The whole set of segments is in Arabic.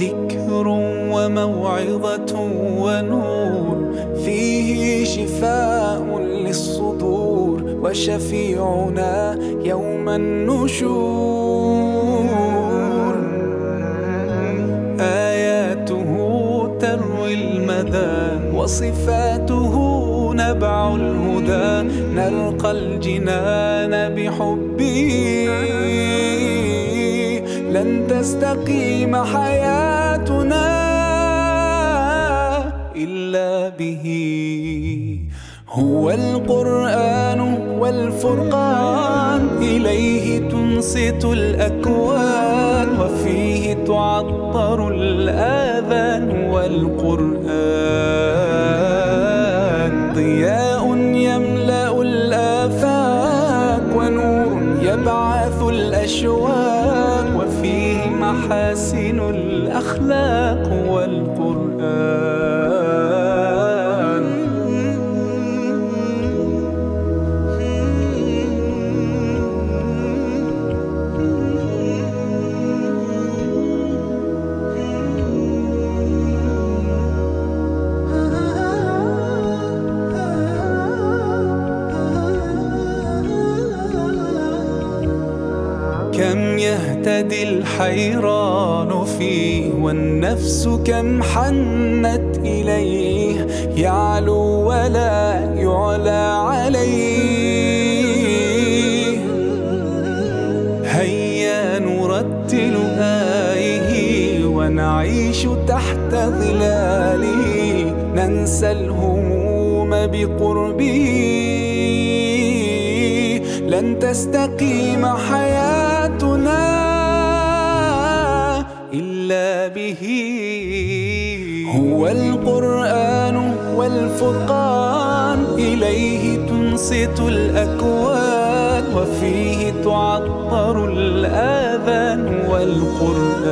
ذكر وموعظة ونور فيه شفاء للصدور. وشفيعنا يوم النشور. آياته تروي المدى وصفاته نبع الهدى. نلقى الجنان بحبه. لن تستقيم حياتنا إلا به. هو القرآن والفرقان إليه تنصت الأكوان وفيه تعطر الآذان والقرآن. ضياء يملأ الآفاق ونور يبعث الأشواق وفيه محاسن الأخلاق والقرآن. يهتدي الحيران فيه والنفس كم حنت إليه يعلو ولا يعلى عليه. هيا نرتل آيه ونعيش تحت ظلاله ننسى الهموم بقربه. لن تستقيم حياتنا إلا به. هو القرآن والفرقان إليه تنصت الأكوان وفيه تعطر الآذان والقرآن.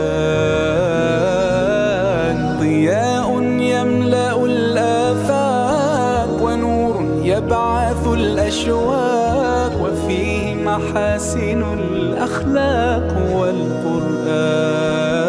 ضياء يملأ الآفاق ونور يبعث الأشواق. محاسن الأخلاق والقرآن.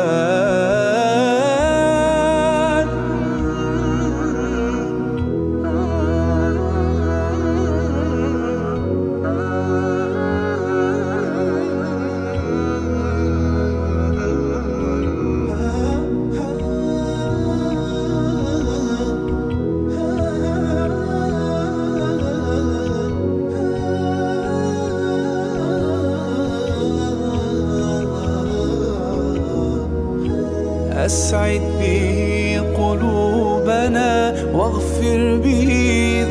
أسعد به قلوبنا واغفر به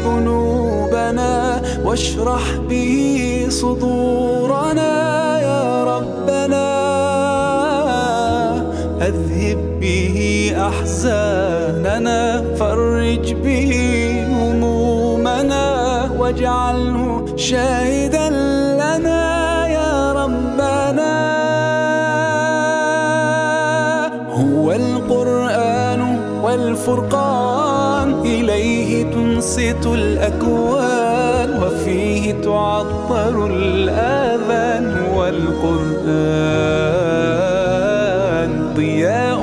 ذنوبنا واشرح به صدورنا يا ربنا. أذهب به أحزاننا فرج به همومنا واجعله شاهدا لنا يا ربنا. هو القرآن والفرقان إليه تنصت الأكوان وفيه تعطر الآذان والقرآن. ضياء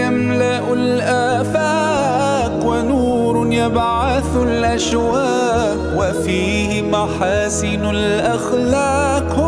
يملأ الآفاق ونور يبعث الأشواق وفيه محاسن الأخلاق. هو